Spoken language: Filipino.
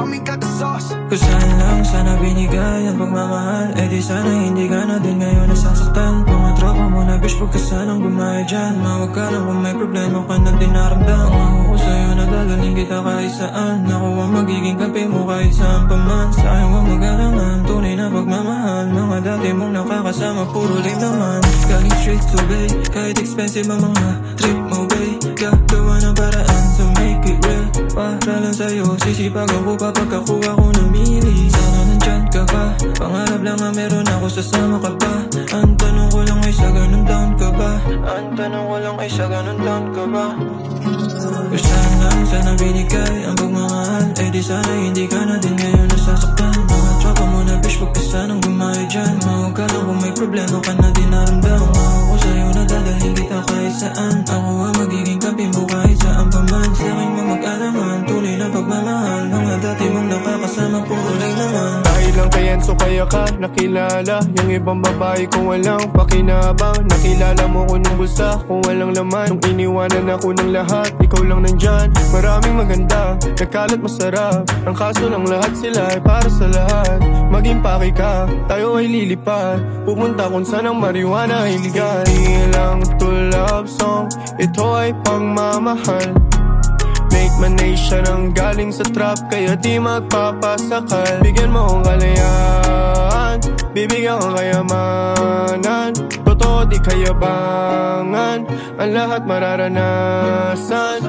Coming ka sauce. Kusahan lang sana binigay ang pagmamahal Eh di sana hindi ka na din ngayon nasasaktan. Mga tropa mo na bish pag kasanang gumaya dyan. Mawag ka lang kung may problema ka na dinaramdam Ang ako sa'yo nadadaling kita kahit saan. Ako ang magiging kape mo kahit saan pa man. Sayang ang magalangan, tunay na pagmamahal. Mga dati mong nakakasama, puro lame naman. Galing straight to bay, kahit expensive ang mga trip mo bay. Gagawa ng paraan lang sa'yo, sisipag ako papagkakuha ko ng mili Sana nandyan ka ka, pangarap lang na meron ako sasama ka pa. Ang tanong ko lang ay sa ganun down ka ba? Ang tanong ko lang ay sa ganun down ka ba? Gustahan lang sana binigay ang pagmamahal. Eh di sana hindi ka na din ngayon nasasaktan. Mga tropa mo na bish huwag ka sanang gumaya dyan. Lang kung may problema ka na dinaramdam Ako ko sa'yo na dadalhin kita kahit pagmamahal Mga dati mong nakakasama, puro lang naman. Dahil lang kay Enzo kaya ka nakilala Yung ibang babae kung walang pakinabang. Nakilala mo ko nung bulsa kung walang laman. Nung iniwanan ako ng lahat, ikaw lang nandyan. Maraming maganda, nagkalat masarap. Ang kaso lang lahat sila ay para sa lahat. Maging paki ka, tayo ay lilipad. Pupunta kung saan ang marijuana ay legal Hindi lang to love song, ito ay pangmamahal Make my nation ang galing sa trap Kaya di magpapasakal. Bigyan mo ang kalayaan Bibigyan ang kayamanan. Totoo di kayabangan Ang lahat mararanasan